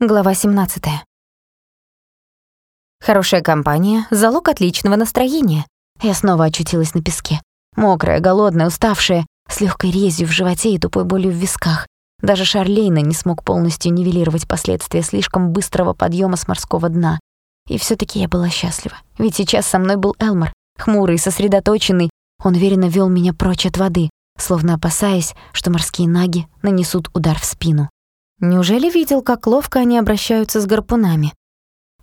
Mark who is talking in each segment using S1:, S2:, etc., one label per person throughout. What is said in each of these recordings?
S1: Глава 17. Хорошая компания — залог отличного настроения. Я снова очутилась на песке. Мокрая, голодная, уставшая, с легкой резью в животе и тупой болью в висках. Даже Шарлейна не смог полностью нивелировать последствия слишком быстрого подъема с морского дна. И все таки я была счастлива. Ведь сейчас со мной был Элмор, хмурый, сосредоточенный. Он уверенно вел меня прочь от воды, словно опасаясь, что морские наги нанесут удар в спину. Неужели видел, как ловко они обращаются с гарпунами?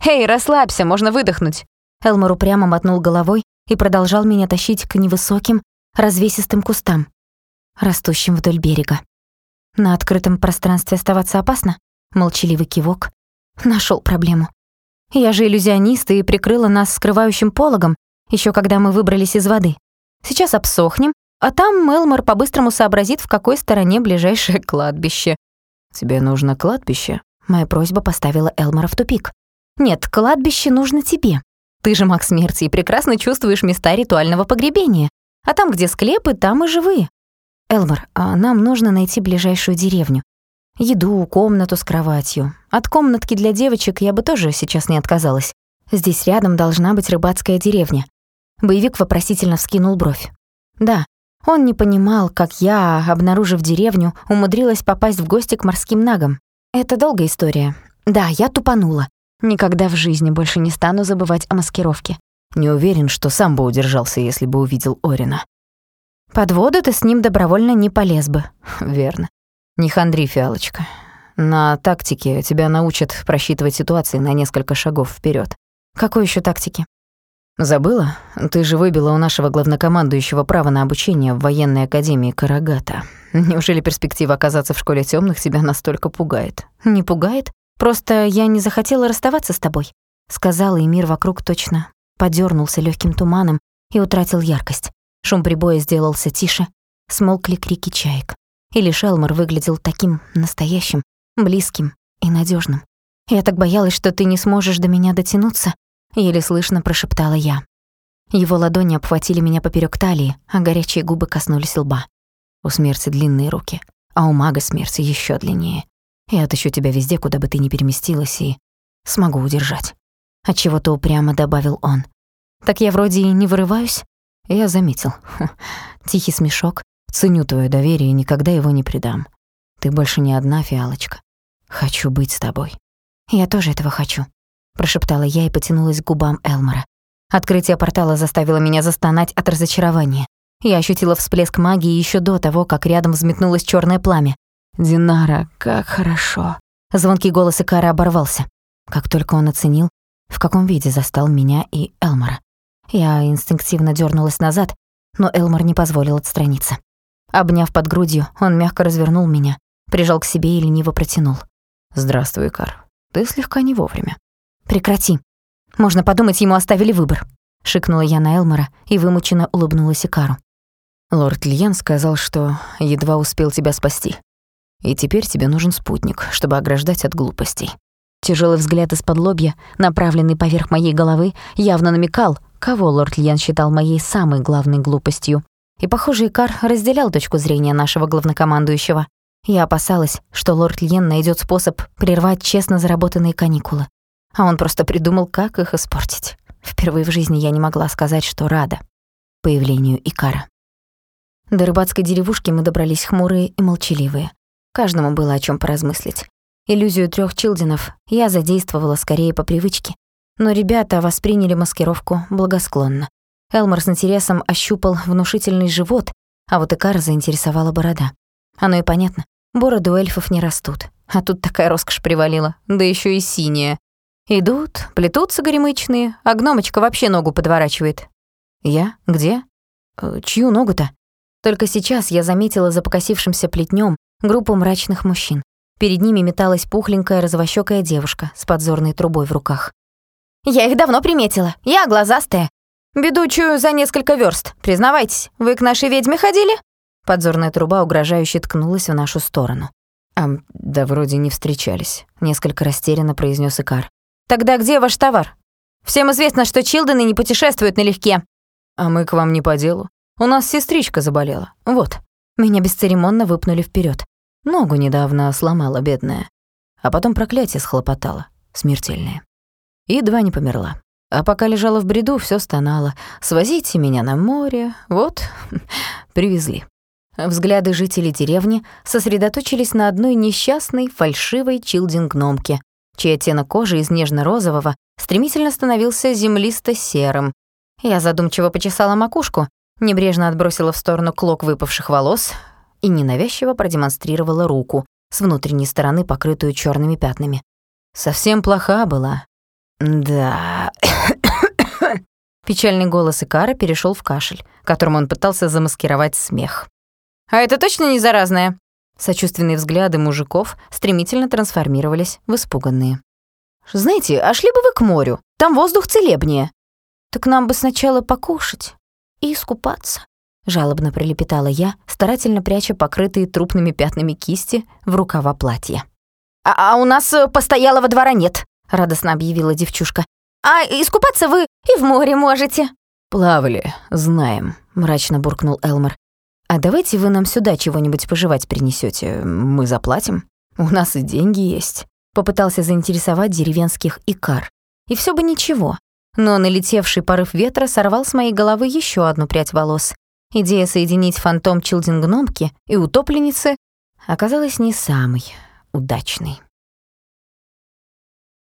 S1: «Эй, расслабься, можно выдохнуть!» Элмор упрямо мотнул головой и продолжал меня тащить к невысоким, развесистым кустам, растущим вдоль берега. На открытом пространстве оставаться опасно? Молчаливый кивок. Нашел проблему. Я же иллюзионист и прикрыла нас скрывающим пологом, еще когда мы выбрались из воды. Сейчас обсохнем, а там Элмор по-быстрому сообразит, в какой стороне ближайшее кладбище.
S2: «Тебе нужно кладбище?»
S1: Моя просьба поставила Элмора в тупик. «Нет, кладбище нужно тебе. Ты же маг смерти и прекрасно чувствуешь места ритуального погребения. А там, где склепы, там и живые. Элмор, а нам нужно найти ближайшую деревню. Еду, комнату с кроватью. От комнатки для девочек я бы тоже сейчас не отказалась. Здесь рядом должна быть рыбацкая деревня. Боевик вопросительно вскинул бровь. Да, он не понимал, как я, обнаружив деревню, умудрилась попасть в гости к морским нагам. Это долгая история. Да, я тупанула. Никогда в жизни больше не стану забывать о маскировке.
S2: Не уверен, что сам бы удержался, если бы увидел Орина.
S1: Под воду ты с ним добровольно не полез бы.
S2: Верно. Не хандри, фиалочка. На тактике тебя научат просчитывать ситуации на несколько шагов вперед.
S1: Какой еще тактики?
S2: Забыла? Ты же выбила у нашего главнокомандующего право на обучение в военной академии Карагата. Неужели перспектива оказаться в школе тёмных тебя настолько пугает?
S1: Не пугает? Просто я не захотела расставаться с тобой, сказала, и мир вокруг точно подёрнулся лёгким туманом и утратил яркость. Шум прибоя сделался тише, смолкли крики чаек. И лишь Элмор выглядел таким настоящим, близким и надёжным. Я так боялась, что ты не сможешь до меня дотянуться, еле слышно прошептала я. Его ладони обхватили меня поперёк талии, а горячие губы коснулись лба.
S2: У смерти длинные руки, а у мага смерти ещё длиннее. Я отыщу тебя везде, куда бы ты ни переместилась, и смогу удержать.
S1: Отчего-то упрямо добавил он. Так я вроде и не вырываюсь?
S2: Я заметил. Тихий смешок. Ценю твоё доверие и никогда его не предам. Ты больше не одна, фиалочка. Хочу быть с тобой.
S1: Я тоже этого хочу прошептала я и потянулась к губам Элмора. Открытие портала заставило меня застонать от разочарования. Я ощутила всплеск магии еще до того, как рядом взметнулось черное пламя.
S2: «Динара, как хорошо!»
S1: Звонкий голос Икара оборвался. Как только он оценил, в каком виде застал меня и Элмора. Я инстинктивно дернулась назад, но Элмор не позволил отстраниться. Обняв под грудью, он мягко развернул меня, прижал к себе и лениво протянул.
S2: «Здравствуй, Икар. Ты слегка не вовремя».
S1: «Прекрати. Можно подумать, ему оставили выбор», — шикнула я на Элмора и вымученно улыбнулась Икару.
S2: «Лорд Льен сказал, что едва успел тебя спасти. И теперь тебе нужен спутник, чтобы ограждать от глупостей».
S1: Тяжелый взгляд из-под лобья, направленный поверх моей головы, явно намекал, кого лорд Льен считал моей самой главной глупостью. И, похоже, Икар разделял точку зрения нашего главнокомандующего. Я опасалась, что лорд Льен найдет способ прервать честно заработанные каникулы а он просто придумал, как их испортить. Впервые в жизни я не могла сказать, что рада появлению Икара. До рыбацкой деревушки мы добрались хмурые и молчаливые. Каждому было о чем поразмыслить. Иллюзию трех Чилдинов я задействовала скорее по привычке. Но ребята восприняли маскировку благосклонно. Элмор с интересом ощупал внушительный живот, а вот Икара заинтересовала борода. Оно и понятно. Бороды у эльфов не растут. А тут такая роскошь привалила, да еще и синяя. Идут, плетутся горемычные, а гномочка вообще ногу подворачивает. Я? Где? Э, чью ногу-то? Только сейчас я заметила за покосившимся плетнем группу мрачных мужчин. Перед ними металась пухленькая развощёкая девушка с подзорной трубой в руках. «Я их давно приметила. Я глазастая. Беду чую за несколько верст. Признавайтесь, вы к нашей ведьме ходили?» Подзорная труба угрожающе ткнулась в нашу сторону.
S2: «А, да вроде не встречались», — несколько растерянно произнес Икар.
S1: Тогда где ваш товар? Всем известно, что Чилдены не путешествуют налегке.
S2: А мы к вам не по делу. У нас сестричка заболела. Вот.
S1: Меня бесцеремонно выпнули вперед.
S2: Ногу недавно сломала бедная. а потом проклятие схлопотало, смертельное. Едва не померла. А пока лежала в бреду, все стонало. «Свозите меня на море». Вот, привезли. Взгляды жителей деревни сосредоточились на одной несчастной, фальшивой чилдинг-гномке, чей оттенок кожи из нежно-розового стремительно становился землисто-серым. Я задумчиво почесала макушку, небрежно отбросила в сторону клок выпавших волос и ненавязчиво продемонстрировала руку с внутренней стороны, покрытую черными пятнами. Совсем плоха была. Да. Печальный голос Икара перешел в кашель, которым он пытался замаскировать смех.
S1: «А это точно не заразное?»
S2: Сочувственные взгляды мужиков стремительно трансформировались в испуганные. «Знаете, а шли бы вы к морю? Там воздух целебнее». «Так нам бы сначала покушать и искупаться», — жалобно пролепетала я, старательно пряча покрытые трупными пятнами кисти в рукава платья.
S1: «А, а у нас э, постоялого двора нет», — радостно объявила девчушка. «А искупаться вы и в море можете».
S2: «Плавали, знаем», — мрачно буркнул Элмор. «А давайте вы нам сюда чего-нибудь пожевать принесете, мы заплатим. У нас и деньги есть». Попытался заинтересовать деревенских икар. И все бы ничего, но налетевший порыв ветра сорвал с моей головы еще одну прядь волос. Идея соединить фантом Чилдингномки и утопленницы оказалась не самой удачной.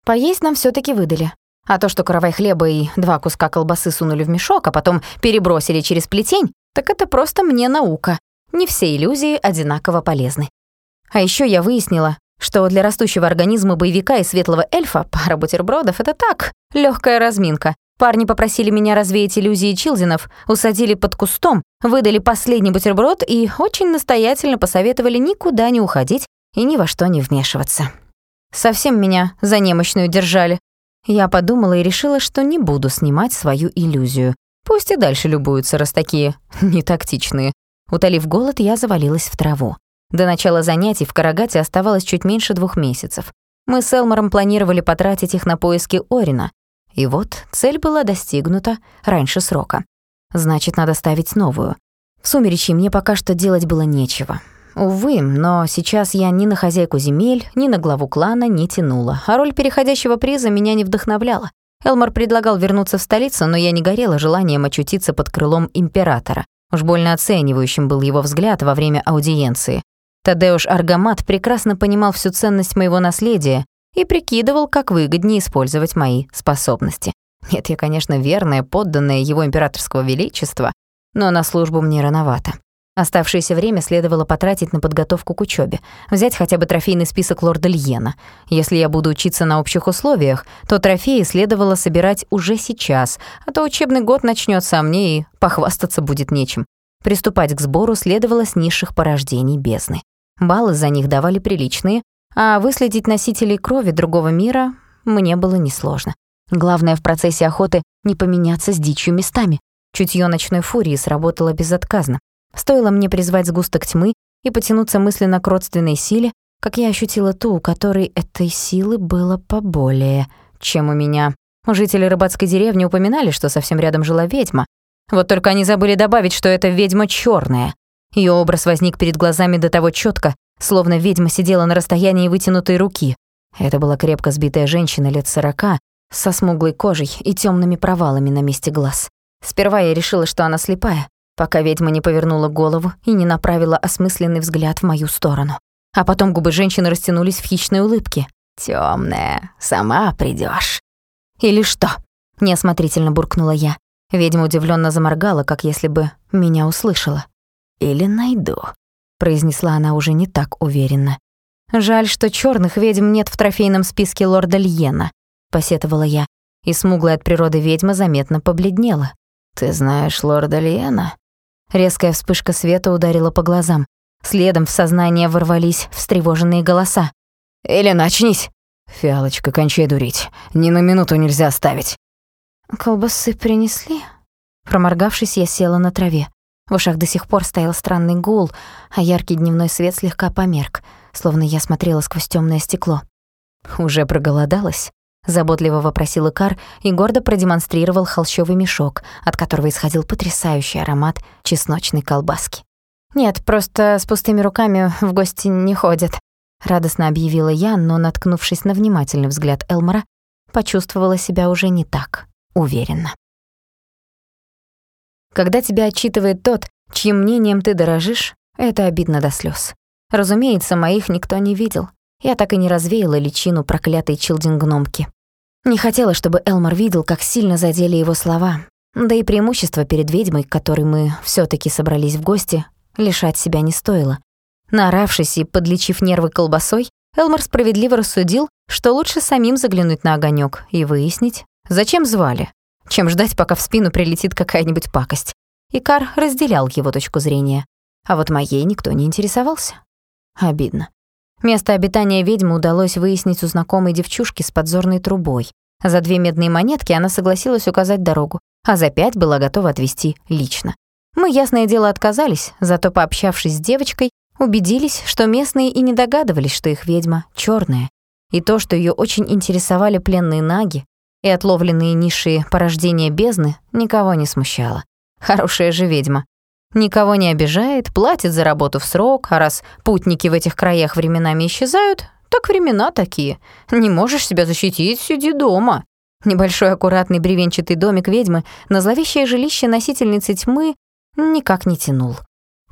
S2: Поесть нам все таки выдали. А то, что каравай хлеба и два куска колбасы сунули в мешок, а потом перебросили через плетень, так это просто мне наука. Не все иллюзии одинаково полезны. А еще я выяснила, что для растущего организма боевика и светлого эльфа пара бутербродов — это так, легкая разминка. Парни попросили меня развеять иллюзии Чилдинов, усадили под кустом, выдали последний бутерброд и очень настоятельно посоветовали никуда не уходить и ни во что не вмешиваться. Совсем меня за немощную держали. Я подумала и решила, что не буду снимать свою иллюзию. Пусть и дальше любуются, раз такие нетактичные. Утолив голод, я завалилась в траву. До начала занятий в Карагате оставалось чуть меньше двух месяцев. Мы с Элмором планировали потратить их на поиски Орина. И вот цель была достигнута раньше срока. Значит, надо ставить новую. В сумеречье мне пока что делать было нечего. Увы, но сейчас я ни на хозяйку земель, ни на главу клана не тянула, а роль переходящего приза меня не вдохновляла. Элмор предлагал вернуться в столицу, но я не горела желанием очутиться под крылом императора. Уж больно оценивающим был его взгляд во время аудиенции. Тадеуш Аргамат прекрасно понимал всю ценность моего наследия и прикидывал, как выгоднее использовать мои способности. Нет, я, конечно, верная, подданная его императорского величества, но на службу мне рановато. Оставшееся время следовало потратить на подготовку к учебе, взять хотя бы трофейный список лорда Льена. Если я буду учиться на общих условиях, то трофеи следовало собирать уже сейчас, а то учебный год начнется, а мне и похвастаться будет нечем. Приступать к сбору следовало с низших порождений бездны. Баллы за них давали приличные, а выследить носителей крови другого мира мне было несложно. Главное в процессе охоты не поменяться с дичью местами. Чутье ночной фурии сработало безотказно. Стоило мне призвать сгусток тьмы и потянуться мысленно к родственной силе, как я ощутила ту, у которой этой силы было поболее, чем у меня. Жители рыбацкой деревни упоминали, что совсем рядом жила ведьма. Вот только они забыли добавить, что эта ведьма черная. Ее образ возник перед глазами до того четко, словно ведьма сидела на расстоянии вытянутой руки. Это была крепко сбитая женщина лет сорока, со смуглой кожей и темными провалами на месте глаз. Сперва я решила, что она слепая, пока ведьма не повернула голову и не направила осмысленный взгляд в мою сторону. А потом губы женщины растянулись в хищной улыбке. Темная, сама придешь. «Или что?» — неосмотрительно буркнула я. Ведьма удивленно заморгала, как если бы меня услышала. «Или найду», — произнесла она уже не так уверенно. «Жаль, что черных ведьм нет в трофейном списке лорда Льена», — посетовала я, и смуглая от природы ведьма заметно побледнела. «Ты знаешь лорда Льена?» Резкая вспышка света ударила по глазам. Следом в сознание ворвались встревоженные голоса. «Или начнись!» «Фиалочка, кончай дурить. Ни на минуту нельзя оставить». «Колбасы принесли?» Проморгавшись, я села на траве. В ушах до сих пор стоял странный гул, а яркий дневной свет слегка померк, словно я смотрела сквозь темное стекло. «Уже проголодалась?» Заботливо вопросил Икар и гордо продемонстрировал холщовый мешок, от которого исходил потрясающий аромат чесночной колбаски. «Нет, просто с пустыми руками в гости не ходят»,
S1: радостно объявила я, но, наткнувшись на внимательный взгляд Элмора, почувствовала себя уже не так уверенно. Когда тебя отчитывает тот, чьим мнением ты дорожишь, это обидно до слез. Разумеется, моих никто не видел. Я так и не развеяла личину проклятой Чилдингномки. Не хотела, чтобы Элмор видел, как сильно задели его слова. Да и преимущество перед ведьмой, к которой мы все таки собрались в гости, лишать себя не стоило. Наоравшись и подлечив нервы колбасой, Элмор справедливо рассудил, что лучше самим заглянуть на огонек и выяснить, зачем звали, чем ждать, пока в спину прилетит какая-нибудь пакость. Икар разделял его точку зрения, а вот моей никто не интересовался. Обидно. Место обитания ведьмы удалось выяснить у знакомой девчушки с подзорной трубой. За две медные монетки она согласилась указать дорогу, а за пять была готова отвезти лично. Мы, ясное дело, отказались, зато, пообщавшись с девочкой, убедились, что местные и не догадывались, что их ведьма черная, и то, что ее очень интересовали пленные наги и отловленные низшие порождения бездны, никого не смущало. Хорошая же ведьма. Никого не обижает, платит за работу в срок, а раз путники в этих краях временами исчезают, так времена такие. Не можешь себя защитить, сиди дома. Небольшой аккуратный бревенчатый домик ведьмы на зловещее жилище носительницы тьмы никак не тянул.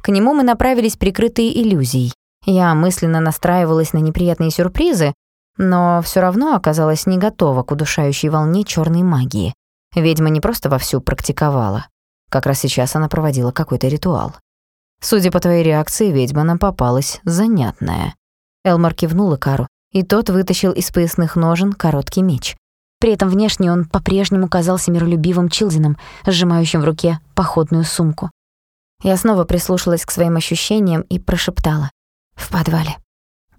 S1: К нему мы направились прикрытые иллюзией. Я мысленно настраивалась на неприятные сюрпризы, но все равно оказалась не готова к удушающей волне черной магии. Ведьма не просто вовсю практиковала. Как раз сейчас она проводила какой-то ритуал. Судя по твоей реакции, ведьма нам попалась занятная. Элмар кивнул Икару, и тот вытащил из поясных ножен короткий меч. При этом внешне он по-прежнему казался миролюбивым Чилдином, сжимающим в руке походную сумку. Я снова прислушалась к своим ощущениям и прошептала. «В подвале».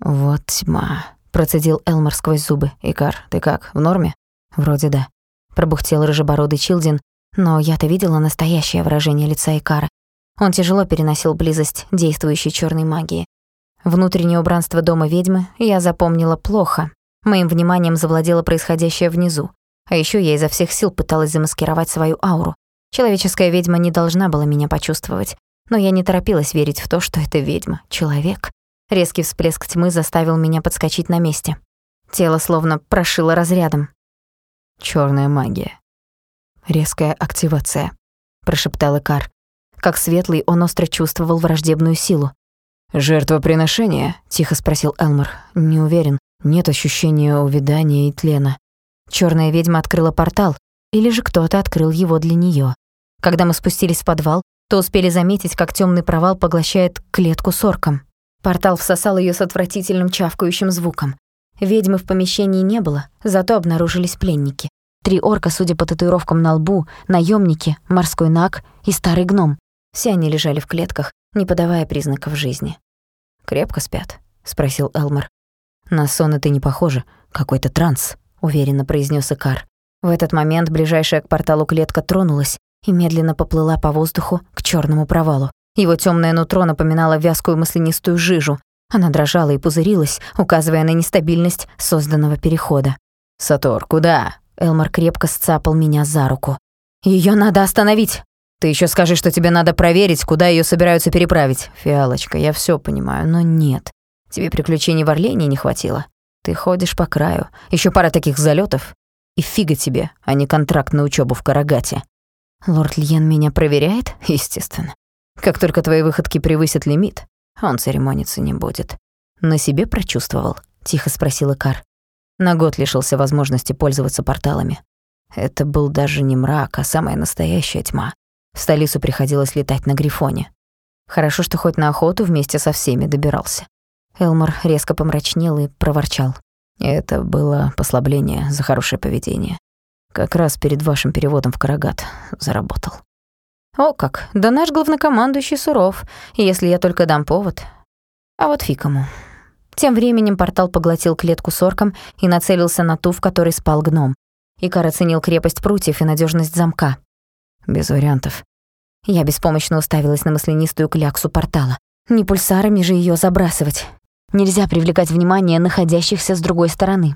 S1: «Вот тьма», — процедил Элмар сквозь зубы. «Икар, ты как, в норме?» «Вроде да», — пробухтел рыжебородый Чилдин, но я-то видела настоящее выражение лица Икара. Он тяжело переносил близость действующей черной магии. Внутреннее убранство дома ведьмы я запомнила плохо. Моим вниманием завладело происходящее внизу. А еще я изо всех сил пыталась замаскировать свою ауру. Человеческая ведьма не должна была меня почувствовать, но я не торопилась верить в то, что это ведьма, человек. Резкий всплеск тьмы заставил меня подскочить на месте. Тело словно прошило разрядом. Черная магия. Резкая активация, прошептал Икар. Как светлый, он остро чувствовал враждебную силу. «Жертвоприношение?» — тихо спросил Элмор. «Не уверен. Нет ощущения увядания и тлена». Черная ведьма открыла портал, или же кто-то открыл его для нее. Когда мы спустились в подвал, то успели заметить, как темный провал поглощает клетку с орком. Портал всосал ее с отвратительным чавкающим звуком. Ведьмы в помещении не было, зато обнаружились пленники. Три орка, судя по татуировкам на лбу, наемники, морской наг и старый гном. Все они лежали в клетках, не подавая признаков жизни. «Крепко спят?» — спросил Элмор. «На сон это не похоже, какой-то транс», — уверенно произнес Икар. В этот момент ближайшая к порталу клетка тронулась, и медленно поплыла по воздуху к черному провалу. Его темное нутро напоминало вязкую маслянистую жижу. Она дрожала и пузырилась, указывая на нестабильность созданного перехода. «Сатор, куда?» Элмар крепко сцапал меня за руку. Ее надо остановить!» «Ты еще скажи, что тебе надо проверить, куда ее собираются переправить. Фиалочка, я все понимаю, но нет. Тебе приключений в Орлении не хватило. Ты ходишь по краю. Еще пара таких залетов, И фига тебе, а не контракт на учебу в Карагате. Лорд Льен меня проверяет? Естественно. Как только твои выходки превысят лимит, он церемониться не будет. На себе прочувствовал? Тихо спросил Икар. На год лишился возможности пользоваться порталами. Это был даже не мрак, а самая настоящая тьма. В столицу приходилось летать на Грифоне. Хорошо, что хоть на охоту вместе со всеми добирался. Элмор резко помрачнел и проворчал. Это было послабление за хорошее поведение. Как раз перед вашим переводом в Карагат заработал. О как, да наш главнокомандующий суров, если я только дам повод. А вот фиг ему. Тем временем портал поглотил клетку с орком и нацелился на ту, в которой спал гном. Икар оценил крепость прутьев и надежность замка. Без вариантов. Я беспомощно уставилась на маслянистую кляксу портала. Не пульсарами же ее забрасывать. Нельзя привлекать внимание находящихся с другой стороны.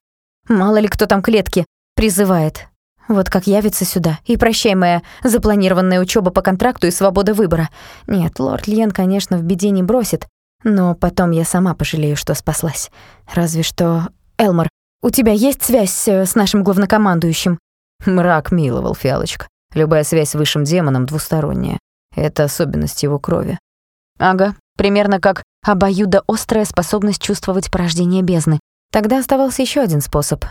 S1: Мало ли кто там клетки призывает. Вот как явится сюда, и прощай моя запланированная учеба по контракту и свобода выбора. Нет, лорд Льен, конечно, в беде не бросит,
S2: Но потом я сама пожалею, что спаслась. Разве что... Элмор, у тебя есть связь э, с нашим главнокомандующим?»
S3: Мрак миловал, Фиалочка. Любая связь с высшим демоном двусторонняя. Это особенность его крови.
S1: Ага, примерно как обоюдоострая способность чувствовать порождение бездны. Тогда оставался еще один способ.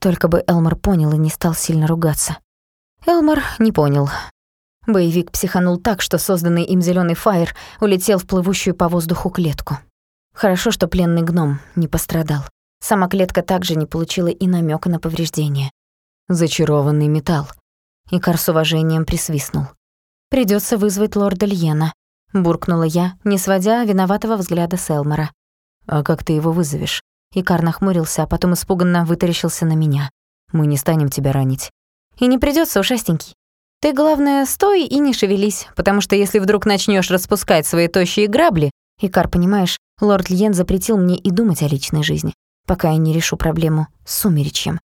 S1: Только бы Элмор понял и не стал сильно ругаться. Элмор не понял. Боевик психанул так, что созданный им зеленый фаер улетел в плывущую по воздуху клетку. Хорошо, что пленный гном не пострадал. Сама клетка также не получила и намека на повреждение. Зачарованный металл. Икар с уважением присвистнул. Придется вызвать лорда Льена», — буркнула я, не сводя виноватого взгляда с.
S3: «А как ты его вызовешь?» Икар нахмурился, а потом испуганно вытаращился на меня. «Мы не станем тебя ранить».
S1: «И не придётся, ушастенький. Ты, главное, стой и не шевелись, потому что если вдруг начнёшь распускать свои тощие грабли...» Икар, понимаешь, лорд Льен запретил мне и думать о личной жизни, пока я не решу проблему с сумеречьем.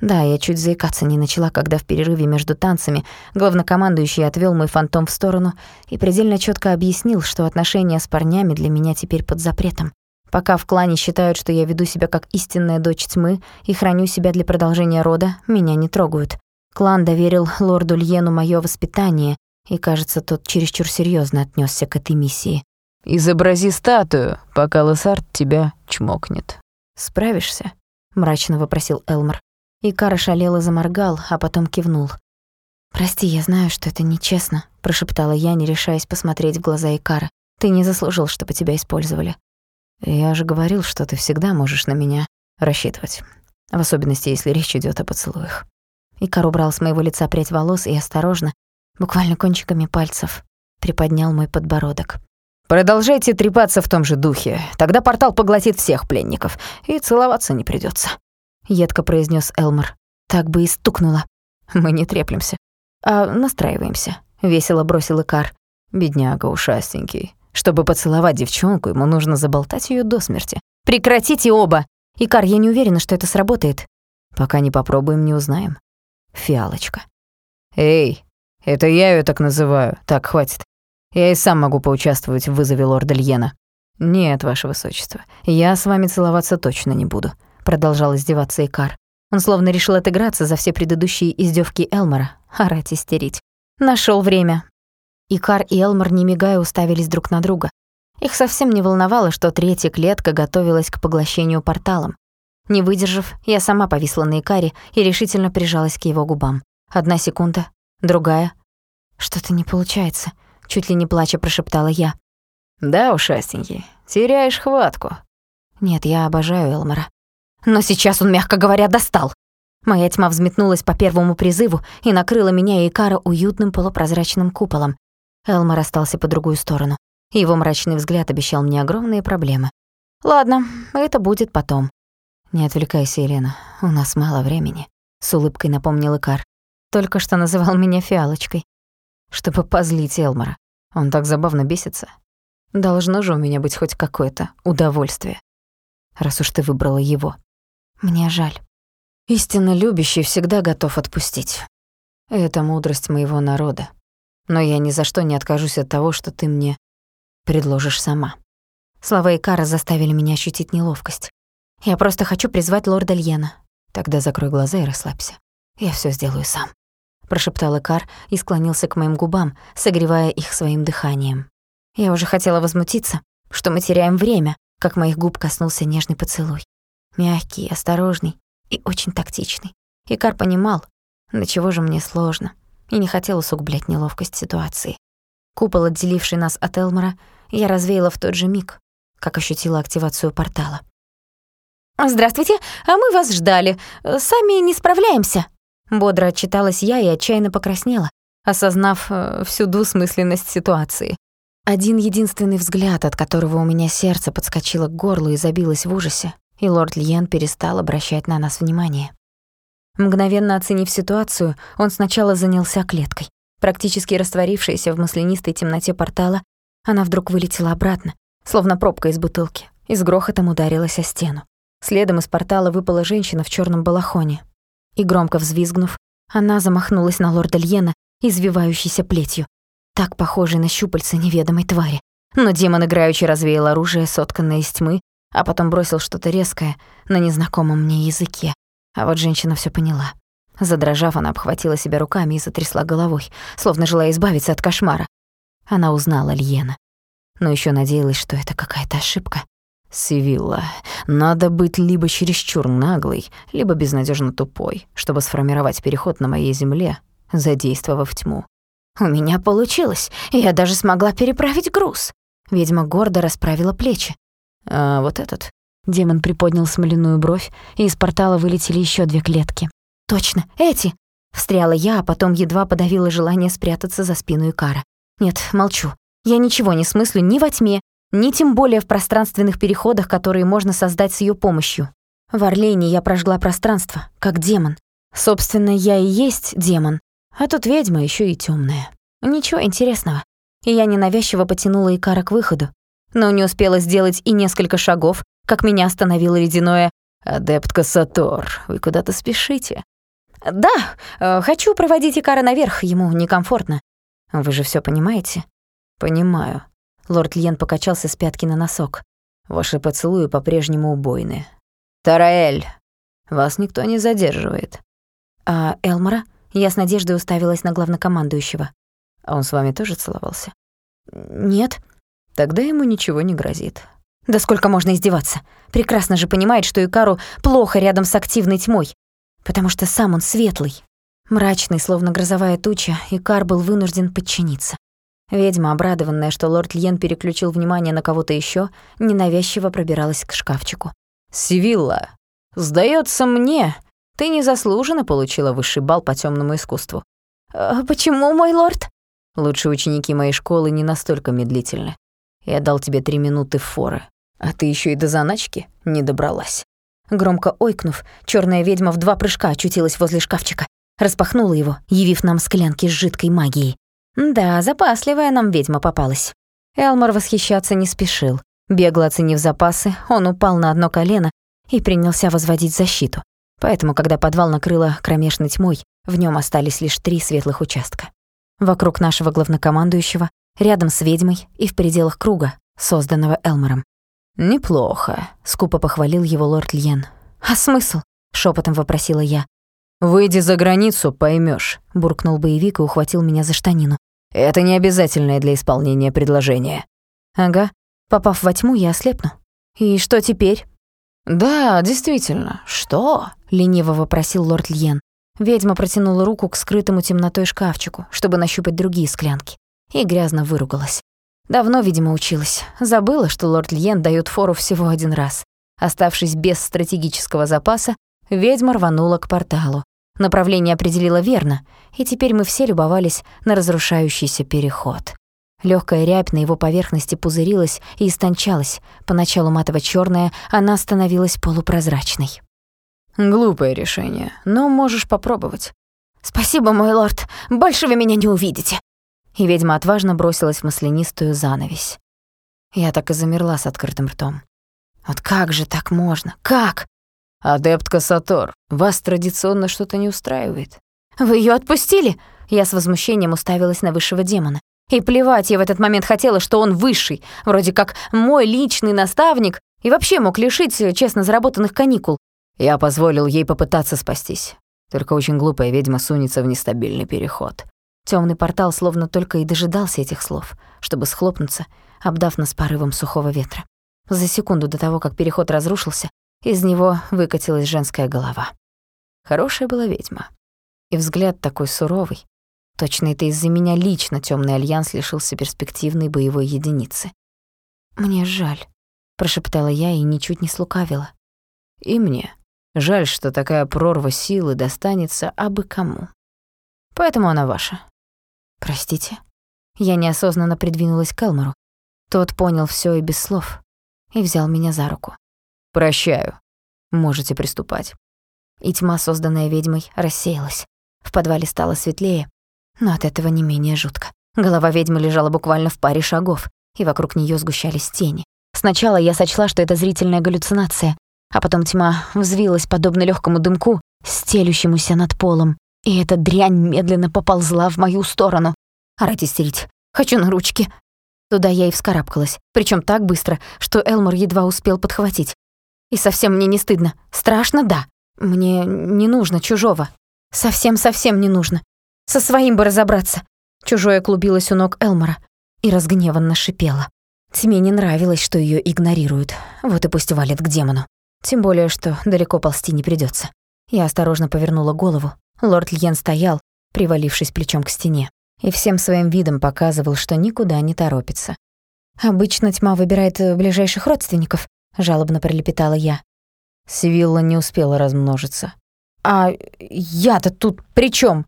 S1: Да, я чуть заикаться не начала, когда в перерыве между танцами главнокомандующий отвёл мой фантом в сторону и предельно чётко объяснил, что отношения с парнями для меня теперь под запретом. Пока в клане считают, что я веду себя как истинная дочь тьмы и храню себя для продолжения рода, меня не трогают. Клан доверил лорду Льену моё воспитание, и, кажется, тот чересчур серьёзно отнёсся к этой миссии.
S3: «Изобрази статую, пока Лассард тебя чмокнет.
S1: Справишься?» — мрачно вопросил Элмор. Икар ошалел и заморгал, а потом кивнул. «Прости, я знаю, что это нечестно», — прошептала я, не решаясь посмотреть в глаза Икара. «Ты не заслужил, чтобы тебя использовали».
S3: «Я же говорил, что ты всегда можешь на меня рассчитывать. В особенности, если речь идёт о поцелуях».
S1: Икар убрал с моего лица прядь волос и осторожно, буквально кончиками пальцев, приподнял мой подбородок.
S3: «Продолжайте трепаться в том же духе. Тогда портал поглотит всех пленников, и целоваться не придётся».
S1: — едко произнес Элмор. Так бы и стукнуло. Мы не треплемся, а настраиваемся. Весело бросил Икар.
S3: Бедняга ушастенький. Чтобы поцеловать девчонку, ему нужно заболтать ее до смерти.
S1: Прекратите оба! Икар, я не уверена, что это сработает.
S3: Пока не попробуем, не узнаем. Фиалочка. Эй, это я ее так называю. Так, хватит. Я и сам могу поучаствовать в вызове лорда Льена. Нет, ваше высочество, я с вами целоваться точно не буду продолжал издеваться Икар. Он словно решил отыграться за все предыдущие издевки Элмора, орать истерить. Нашел время. Икар и Элмор, не мигая, уставились друг на друга. Их совсем не волновало, что третья клетка готовилась к поглощению порталом. Не выдержав, я сама повисла на Икаре и решительно прижалась к его губам. Одна секунда, другая. «Что-то не получается», — чуть ли не плача прошептала я. «Да, ушастенький, теряешь хватку».
S1: «Нет, я обожаю Элмора. Но сейчас он, мягко говоря, достал. Моя тьма взметнулась по первому призыву и накрыла меня и Икара уютным полупрозрачным куполом. Элмар остался по другую сторону. Его мрачный взгляд обещал мне огромные проблемы. «Ладно, это будет потом». «Не отвлекайся, Елена, у нас мало времени», — с улыбкой напомнил Икар. Только что называл меня фиалочкой. Чтобы позлить Элмара. Он так забавно бесится. Должно же у меня быть хоть какое-то удовольствие, раз уж ты выбрала его. Мне жаль. Истинно любящий всегда готов отпустить. Это мудрость моего народа. Но я ни за что не откажусь от того, что ты мне предложишь сама. Слова Икара заставили меня ощутить неловкость. Я просто хочу призвать лорда Льена. Тогда закрой глаза и расслабься. Я всё сделаю сам. Прошептал Икар и склонился к моим губам, согревая их своим дыханием. Я уже хотела возмутиться, что мы теряем время, как моих губ коснулся нежный поцелуй. Мягкий, осторожный и очень тактичный. Икар понимал, до чего же мне сложно, и не хотел усугублять неловкость ситуации. Купол, отделивший нас от Элмора, я развеяла в тот же миг, как ощутила активацию портала. «Здравствуйте, а мы вас ждали. Сами не справляемся», — бодро отчиталась я и отчаянно покраснела, осознав э, всю двусмысленность ситуации. Один единственный взгляд, от которого у меня сердце подскочило к горлу и забилось в ужасе, и лорд Льен перестал обращать на нас внимание. Мгновенно оценив ситуацию, он сначала занялся клеткой. Практически растворившаяся в маслянистой темноте портала, она вдруг вылетела обратно, словно пробка из бутылки, и с грохотом ударилась о стену. Следом из портала выпала женщина в черном балахоне. И громко взвизгнув, она замахнулась на лорда Льена, извивающейся плетью, так похожей на щупальца неведомой твари.
S2: но демон играючи развеял оружие, сотканное из тьмы, а потом бросил что-то резкое на незнакомом мне языке. А вот женщина все поняла. Задрожав, она обхватила себя руками и затрясла головой, словно желая избавиться от кошмара. Она узнала Льена, но еще надеялась, что это какая-то ошибка.
S3: Сивилла, надо быть либо чересчур наглой, либо безнадежно тупой, чтобы сформировать переход на моей земле, задействовав тьму.
S2: У меня получилось, я даже смогла переправить груз. Ведьма гордо расправила плечи.
S3: А вот этот.
S1: Демон приподнял смоляную бровь, и из портала вылетели еще две клетки.
S2: «Точно, эти!» Встряла я, а потом едва подавила желание спрятаться за спину Икара. «Нет, молчу. Я ничего не смыслю ни во тьме, ни тем более в пространственных переходах, которые можно создать с ее помощью. В Орлене я прожгла пространство, как демон. Собственно, я и есть демон, а тут ведьма еще и темная. Ничего интересного. И я ненавязчиво потянула Икара к выходу, но не успела сделать и несколько шагов, как меня остановило ледяное
S3: «Адептка Сатор, вы куда-то спешите?»
S2: «Да, э, хочу проводить Икара наверх, ему некомфортно. Вы же все понимаете?»
S3: «Понимаю»,
S2: Лорд Льен покачался с пятки на носок.
S3: «Ваши поцелуи по-прежнему убойны. Тараэль, вас никто не задерживает».
S2: «А Элмора?» Я с надеждой уставилась на главнокомандующего.
S3: «А он с вами тоже целовался?»
S2: «Нет».
S3: «Тогда ему ничего не грозит».
S2: «Да сколько можно издеваться? Прекрасно же понимает, что Икару плохо рядом с активной тьмой, потому что сам он светлый». Мрачный, словно грозовая туча, Икар был вынужден подчиниться. Ведьма, обрадованная, что лорд Льен переключил внимание на кого-то еще, ненавязчиво пробиралась к шкафчику.
S3: «Сивилла, сдается мне, ты незаслуженно получила высший балл по темному искусству».
S2: «А «Почему, мой лорд?»
S3: «Лучшие ученики моей школы не настолько медлительны. Я дал тебе три минуты форы, а ты еще и до заначки не добралась».
S2: Громко ойкнув, черная ведьма в два прыжка очутилась возле шкафчика, распахнула его, явив нам склянки с жидкой магией. Да, запасливая нам ведьма попалась. Элмор восхищаться не спешил. Бегло оценив запасы, он упал на одно колено и принялся возводить защиту. Поэтому, когда подвал накрыло кромешной тьмой, в нем остались лишь три светлых участка. Вокруг нашего главнокомандующего, рядом с ведьмой и в пределах круга, созданного Элмором.
S3: «Неплохо», — скупо похвалил его лорд Льен.
S2: «А смысл?» — шепотом вопросила я.
S3: «Выйди за границу, поймешь,
S2: буркнул боевик и ухватил меня за штанину.
S3: Это не обязательное для исполнения предложение.
S2: Ага. Попав во тьму, я ослепну. И что теперь?
S3: Да, действительно. Что?
S2: лениво вопросил лорд Льен. Ведьма протянула руку к скрытому темнотой шкафчику, чтобы нащупать другие склянки, и грязно выругалась. Давно, видимо, училась. Забыла, что лорд Льен даёт фору всего один раз. Оставшись без стратегического запаса, ведьма рванула к порталу, Направление определила верно, и теперь мы все любовались на разрушающийся переход. Легкая рябь на его поверхности пузырилась и истончалась. Поначалу матово черная она становилась полупрозрачной.
S3: «Глупое решение, но можешь попробовать».
S2: «Спасибо, мой лорд, больше вы меня не увидите». И ведьма отважно бросилась в маслянистую занавесь. Я так и замерла с открытым ртом. Вот как же так можно? Как?
S3: «Адептка Сатор, вас традиционно что-то не устраивает?»
S2: «Вы её отпустили?» Я с возмущением уставилась на высшего демона. И плевать я в этот момент хотела, что он высший, вроде как мой личный наставник, и вообще мог лишить честно заработанных каникул.
S3: Я позволил ей попытаться спастись. Только очень глупая ведьма сунется в нестабильный переход.
S2: Тёмный портал словно только и дожидался этих слов, чтобы схлопнуться, обдав нас порывом сухого ветра. За секунду до того, как переход разрушился, из него выкатилась женская голова. Хорошая была ведьма. И взгляд такой суровый. Точно это из-за меня лично Тёмный альянс лишился перспективной боевой единицы. «Мне жаль», — прошептала я и ничуть не слукавила.
S3: «И мне. Жаль, что такая прорва силы достанется абы кому. Поэтому она ваша».
S2: «Простите». Я неосознанно придвинулась к Элмору. Тот понял всё и без слов и взял меня за руку.
S3: «Прощаю. Можете приступать».
S2: И тьма, созданная ведьмой, рассеялась. В подвале стало светлее, но от этого не менее жутко. Голова ведьмы лежала буквально в паре шагов, и вокруг неё сгущались тени. Сначала я сочла, что это зрительная галлюцинация, а потом тьма взвилась подобно лёгкому дымку, стелющемуся над полом, и эта дрянь медленно поползла в мою сторону. Орать истерить. Хочу на ручки. Туда я и вскарабкалась, причем так быстро, что Элмор едва успел подхватить. И совсем мне не стыдно. Страшно, да. Мне не нужно чужого. Совсем-совсем не нужно. Со своим бы разобраться. Чужое клубилось у ног Элмора и разгневанно шипело. Тьме не нравилось, что ее игнорируют. Вот и пусть валит к демону. Тем более, что далеко ползти не придется. Я осторожно повернула голову. Лорд Льен стоял, привалившись плечом к стене, и всем своим видом показывал, что никуда не торопится. «Обычно тьма выбирает э, ближайших родственников», — жалобно пролепетала я.
S3: Сивилла не успела размножиться.
S2: «А я-то тут при чем?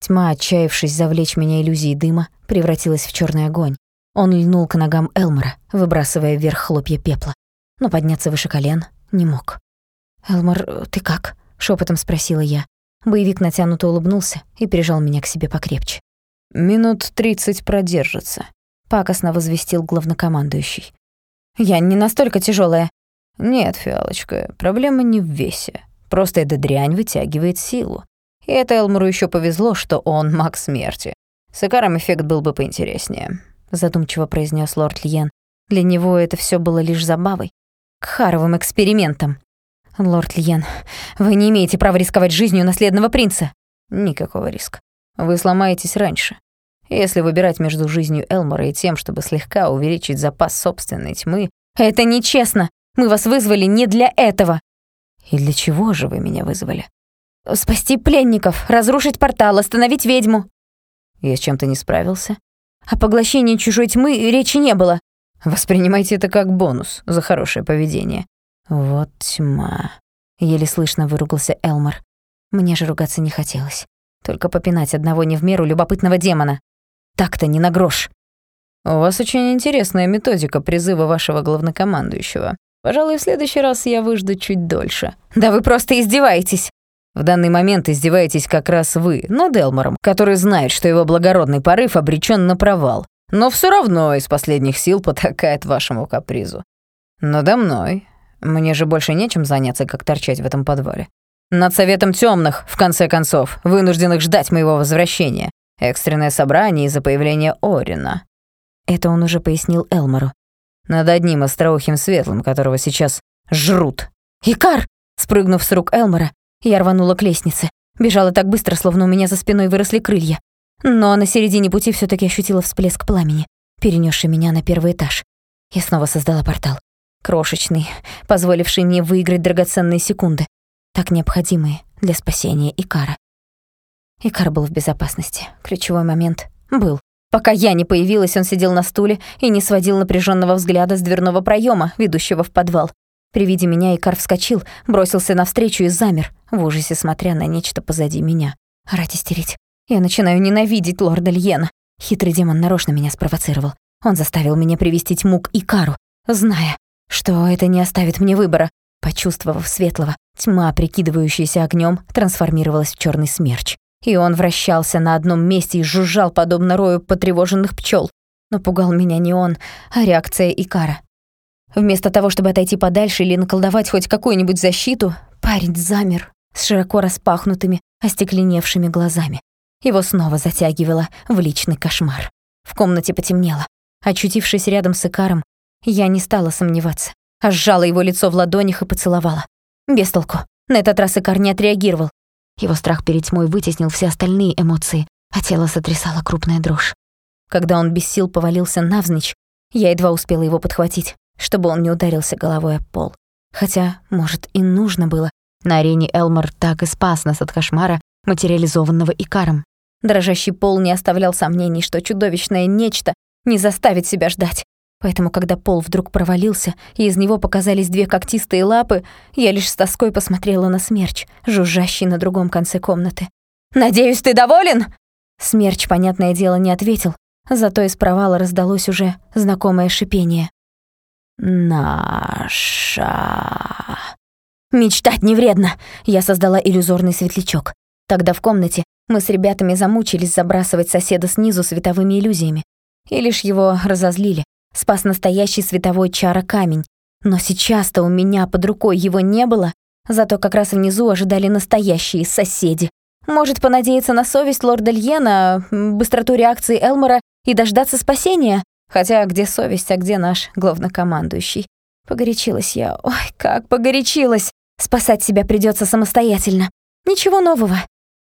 S3: Тьма, отчаявшись завлечь меня иллюзией дыма, превратилась в черный огонь. Он льнул к ногам Элмора, выбрасывая вверх хлопья пепла. Но подняться выше колен не мог.
S2: «Элмор, ты как?» — шепотом спросила я. Боевик натянуто улыбнулся и прижал меня к себе покрепче.
S3: «Минут тридцать продержится», — пакостно возвестил главнокомандующий.
S2: «Я не настолько тяжелая.
S3: «Нет, Фиалочка, проблема не в весе. Просто эта дрянь вытягивает силу. И это Элмору еще повезло, что он маг смерти. С Икаром эффект был бы поинтереснее», — задумчиво произнес лорд Льен.
S2: Для него это все было лишь забавой. К харовым экспериментам. «Лорд Льен, вы не имеете права рисковать жизнью наследного принца».
S3: «Никакого риска. Вы сломаетесь раньше. Если выбирать между жизнью Элмора и тем, чтобы слегка увеличить запас собственной тьмы...»
S2: «Это нечестно. Мы вас вызвали не для этого».
S3: «И для чего же вы меня вызвали?»
S2: «Спасти пленников, разрушить портал, остановить ведьму».
S3: «Я с чем-то не справился?»
S2: О поглощении чужой тьмы речи не было.
S3: Воспринимайте это как бонус за хорошее поведение. Вот тьма. Еле слышно выругался Элмор. Мне же ругаться не хотелось. Только попинать одного не в меру любопытного демона. Так-то не на грош. У вас очень интересная методика призыва вашего главнокомандующего. Пожалуй, в следующий раз я выжду чуть дольше.
S2: Да вы просто издеваетесь.
S3: В данный момент издеваетесь как раз вы над Элмором, который знает, что его благородный порыв обречен на провал, но все равно из последних сил потакает вашему капризу. Надо мной мне же больше нечем заняться, как торчать в этом подвале. Над Советом Тёмных, в конце концов, вынужденных ждать моего возвращения. Экстренное собрание из-за появления Орина.
S2: Это он уже пояснил Элмору.
S3: Над одним остроухим светлым, которого сейчас жрут.
S2: «Икар!» Спрыгнув с рук Элмора, я рванула к лестнице. Бежала так быстро, словно у меня за спиной выросли крылья. Но на середине пути все таки ощутила всплеск пламени, перенесший меня на первый этаж. Я снова создала портал крошечный, позволивший мне выиграть драгоценные секунды, так необходимые для спасения Икара. Икар был в безопасности. Ключевой момент был. Пока я не появилась, он сидел на стуле и не сводил напряженного взгляда с дверного проема, ведущего в подвал. При виде меня Икар вскочил, бросился навстречу и замер, в ужасе смотря на нечто позади меня. Рать истерить. Я начинаю ненавидеть лорда Льена. Хитрый демон нарочно меня спровоцировал. Он заставил меня привести тьму к Икару, зная, что это не оставит мне выбора. Почувствовав светлого, тьма, прикидывающаяся огнем, трансформировалась в черный смерч. И он вращался на одном месте и жужжал, подобно рою потревоженных пчел. Но пугал меня не он, а реакция Икара. Вместо того, чтобы отойти подальше или наколдовать хоть какую-нибудь защиту, парень замер с широко распахнутыми, остекленевшими глазами. Его снова затягивало в личный кошмар. В комнате потемнело. Очутившись рядом с Икаром, я не стала сомневаться, а сжала его лицо в ладонях и поцеловала. Без толку. На этот раз Икар не отреагировал. Его страх перед тьмой вытеснил все остальные эмоции, а тело сотрясало крупная дрожь. Когда он без сил повалился навзничь, я едва успела его подхватить, чтобы он не ударился головой о пол. Хотя, может, и нужно было. На арене Элмор так и спас нас от кошмара, материализованного Икаром. Дрожащий пол не оставлял сомнений, что чудовищное нечто не заставит себя ждать. Поэтому, когда пол вдруг провалился, и из него показались две когтистые лапы, я лишь с тоской посмотрела на смерч, жужжащий на другом конце комнаты. «Надеюсь, ты доволен?» Смерч, понятное дело, не ответил, зато из провала раздалось уже знакомое шипение. «Наша...» «Мечтать не вредно!» Я создала иллюзорный светлячок. Тогда в комнате мы с ребятами замучились забрасывать соседа снизу световыми иллюзиями. И лишь его разозлили, спас настоящий световой чара-камень. Но сейчас-то у меня под рукой его не было, зато как раз внизу ожидали настоящие соседи. Может понадеяться на совесть лорда Льена, быстроту реакции Элмора и дождаться спасения? Хотя где совесть, а где наш главнокомандующий? Погорячилась я. Ой, как погорячилась. Спасать себя придется самостоятельно. Ничего нового.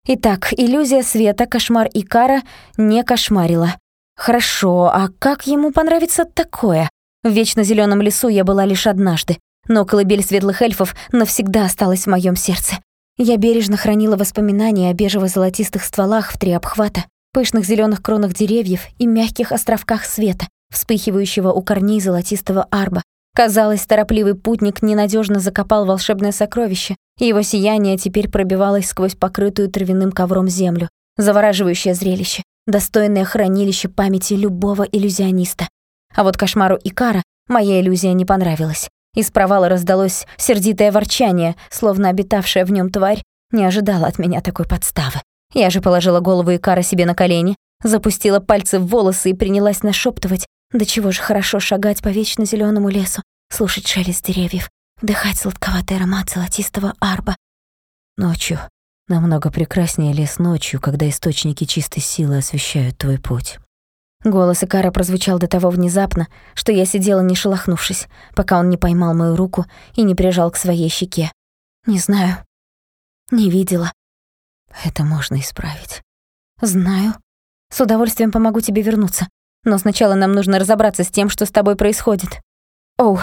S2: Итак, иллюзия света, кошмар и кара не кошмарила. Хорошо, а как ему понравится такое? В вечно зеленом лесу я была лишь однажды, но колыбель светлых эльфов навсегда осталась в моем сердце. Я бережно хранила воспоминания о бежево-золотистых стволах в три обхвата, пышных зеленых кронах деревьев и мягких островках света, вспыхивающего у корней золотистого арба. Казалось, торопливый путник ненадежно закопал волшебное сокровище, и его сияние теперь пробивалось сквозь покрытую травяным ковром землю. Завораживающее зрелище, достойное хранилище памяти любого иллюзиониста. А вот кошмару Икара моя иллюзия не понравилась. Из провала раздалось сердитое ворчание, словно обитавшая в нем тварь не ожидала от меня такой подставы. Я же положила голову Икара себе на колени, запустила пальцы в волосы и принялась нашептывать, до чего же хорошо шагать по вечно зеленому лесу, слушать шелест деревьев, вдыхать сладковатый аромат золотистого арба.
S3: Ночью намного прекраснее лес ночью, когда источники чистой силы освещают твой путь.
S2: Голос Икара прозвучал до того внезапно, что я сидела не шелохнувшись, пока он не поймал мою руку и не прижал к своей щеке. Не знаю. Не видела.
S3: Это можно исправить.
S2: Знаю. С удовольствием помогу тебе вернуться. Но сначала нам нужно разобраться с тем, что с тобой происходит. Оу,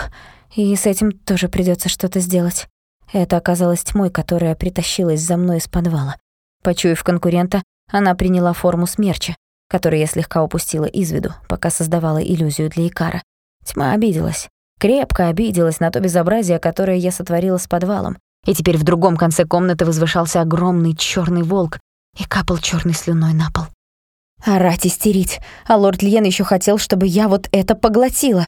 S2: и с этим тоже придется что-то сделать. Это оказалась тьмой, которая притащилась за мной из подвала. Почуяв конкурента, она приняла форму смерча, который я слегка упустила из виду, пока создавала иллюзию для Икара. Тьма обиделась. Крепко обиделась на то безобразие, которое я сотворила с подвалом. И теперь в другом конце комнаты возвышался огромный черный волк и капал черной слюной на пол. Орать, истерить. А лорд Льен еще хотел, чтобы я вот это поглотила.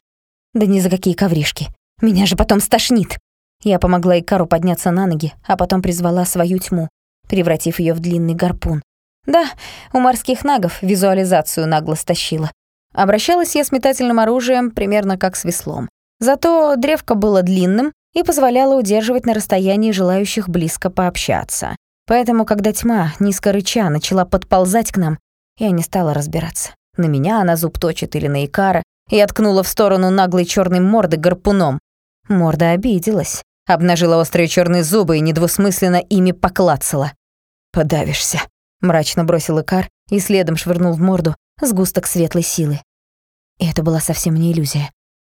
S2: Да ни за какие ковришки. Меня же потом стошнит. Я помогла Икару подняться на ноги, а потом призвала свою тьму, превратив ее в длинный гарпун. Да, у морских нагов визуализацию нагло стащила. Обращалась я с метательным оружием примерно как с веслом. Зато древко было длинным и позволяло удерживать на расстоянии желающих близко пообщаться. Поэтому, когда тьма, низко рыча, начала подползать к нам, я не стала разбираться. На меня она зуб точит или на Икара, и откнула в сторону наглой черной морды гарпуном. Морда обиделась, обнажила острые черные зубы и недвусмысленно ими поклацала. «Подавишься», — мрачно бросил Икар и следом швырнул в морду сгусток светлой силы. И это была совсем не иллюзия.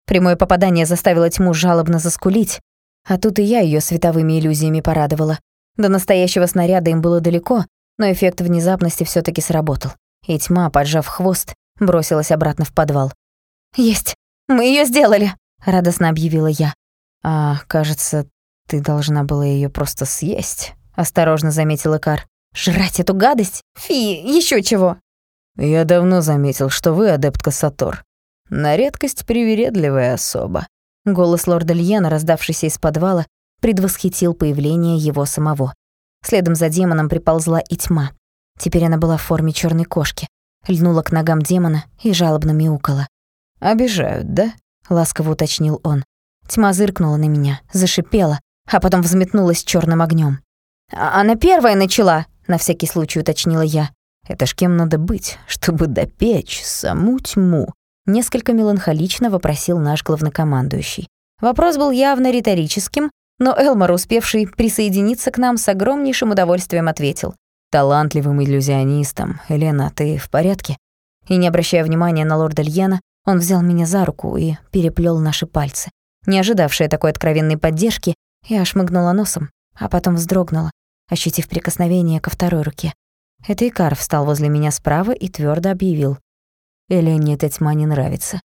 S2: Прямое попадание заставило тьму жалобно заскулить, а тут и я ее световыми иллюзиями порадовала. До настоящего снаряда им было далеко, но эффект внезапности все таки сработал и тьма, поджав хвост, бросилась обратно в подвал. «Есть! Мы ее сделали!» — радостно объявила я.
S3: «А, кажется, ты должна была ее просто съесть», — осторожно заметил Икар.
S2: «Жрать эту гадость? Фи, еще чего!»
S3: «Я давно заметил, что вы, адептка Сатор, на редкость привередливая особа».
S2: Голос лорда Льена, раздавшийся из подвала, предвосхитил появление его самого. Следом за демоном приползла и тьма. Теперь она была в форме черной кошки, льнула к ногам демона и жалобно мяукала.
S3: «Обижают, да?» — ласково уточнил он.
S2: Тьма зыркнула на меня, зашипела, а потом взметнулась черным огнем. «А «Она первая начала!» — на всякий случай уточнила я.
S3: «Это ж кем надо быть, чтобы допечь саму тьму?»
S2: Несколько меланхолично вопросил наш главнокомандующий. Вопрос был явно риторическим, но Элмар, успевший присоединиться к нам, с огромнейшим удовольствием ответил
S3: талантливым иллюзионистом. Елена, ты в порядке?»
S2: И не обращая внимания на лорда Льена, он взял меня за руку и переплел наши пальцы. Не ожидавшая такой откровенной поддержки, я шмыгнула носом, а потом вздрогнула, ощутив прикосновение ко второй руке. Это Икар встал возле меня справа и твердо объявил.
S3: «Элене эта тьма не нравится.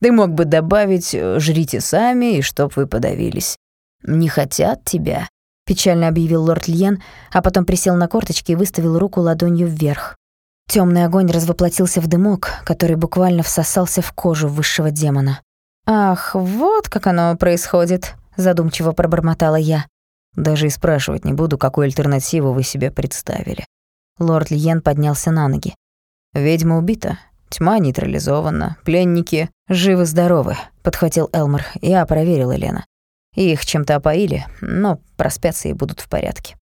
S3: Ты мог бы добавить «жрите сами, и чтоб вы подавились». Не хотят тебя, печально объявил лорд Льен, а потом присел на корточки и выставил руку ладонью вверх.
S2: Темный огонь развоплотился в дымок, который буквально всосался в кожу высшего демона. «Ах, вот как оно происходит», — задумчиво пробормотала я.
S3: «Даже и спрашивать не буду, какую альтернативу вы себе представили».
S2: Лорд Льен поднялся на ноги.
S3: «Ведьма убита, тьма нейтрализована, пленники живы-здоровы», — подхватил Элмор. «Я проверил, Елена. Их чем-то опоили, но проспятся и будут в порядке.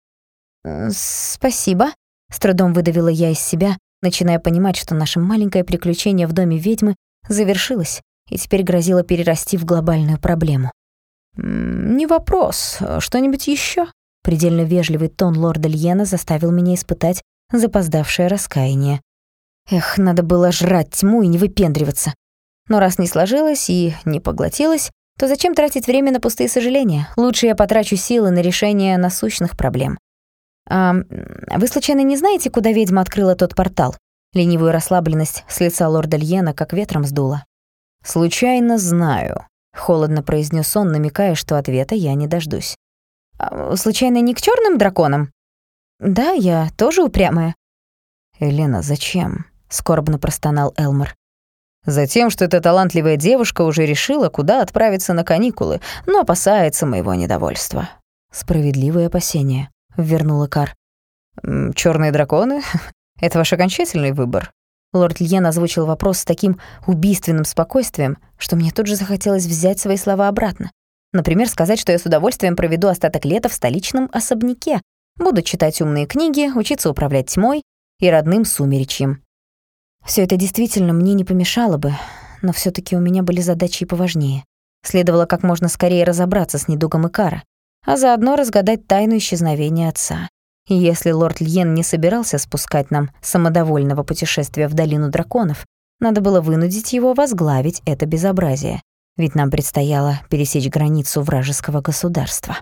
S2: «Спасибо», — с трудом выдавила я из себя, начиная понимать, что наше маленькое приключение в доме ведьмы завершилась и теперь грозила перерасти в глобальную проблему.
S3: «Не вопрос. Что-нибудь еще?
S2: Предельно вежливый тон лорда Льена заставил меня испытать запоздавшее раскаяние. Эх, надо было жрать тьму и не выпендриваться. Но раз не сложилось и не поглотилось, то зачем тратить время на пустые сожаления? Лучше я потрачу силы на решение насущных проблем. А вы случайно не знаете, куда ведьма открыла тот портал? Ленивую расслабленность с лица лорда Льена как ветром сдуло.
S3: «Случайно знаю», — холодно произнес он, намекая, что ответа я не дождусь.
S2: А, «Случайно не к черным драконам?» «Да, я тоже упрямая».
S3: «Елена, зачем?» — скорбно простонал Элмор.
S4: Затем, что эта талантливая девушка уже решила, куда отправиться на каникулы, но опасается моего недовольства.
S3: Справедливое опасение, вернула Кар.
S4: Черные драконы? Это ваш окончательный выбор?
S2: Лорд Льен озвучил вопрос с таким убийственным спокойствием, что мне тут же захотелось взять свои слова обратно. Например, сказать, что я с удовольствием проведу остаток лета в столичном особняке, буду читать умные книги, учиться управлять тьмой и родным сумеречьем. Все это действительно мне не помешало бы, но все таки у меня были задачи и поважнее. Следовало как можно скорее разобраться с недугом Икара, а заодно разгадать тайну исчезновения отца. Если лорд Льен не собирался спускать нам самодовольного путешествия в долину драконов, надо было вынудить его возглавить это безобразие, ведь нам предстояло пересечь границу вражеского государства.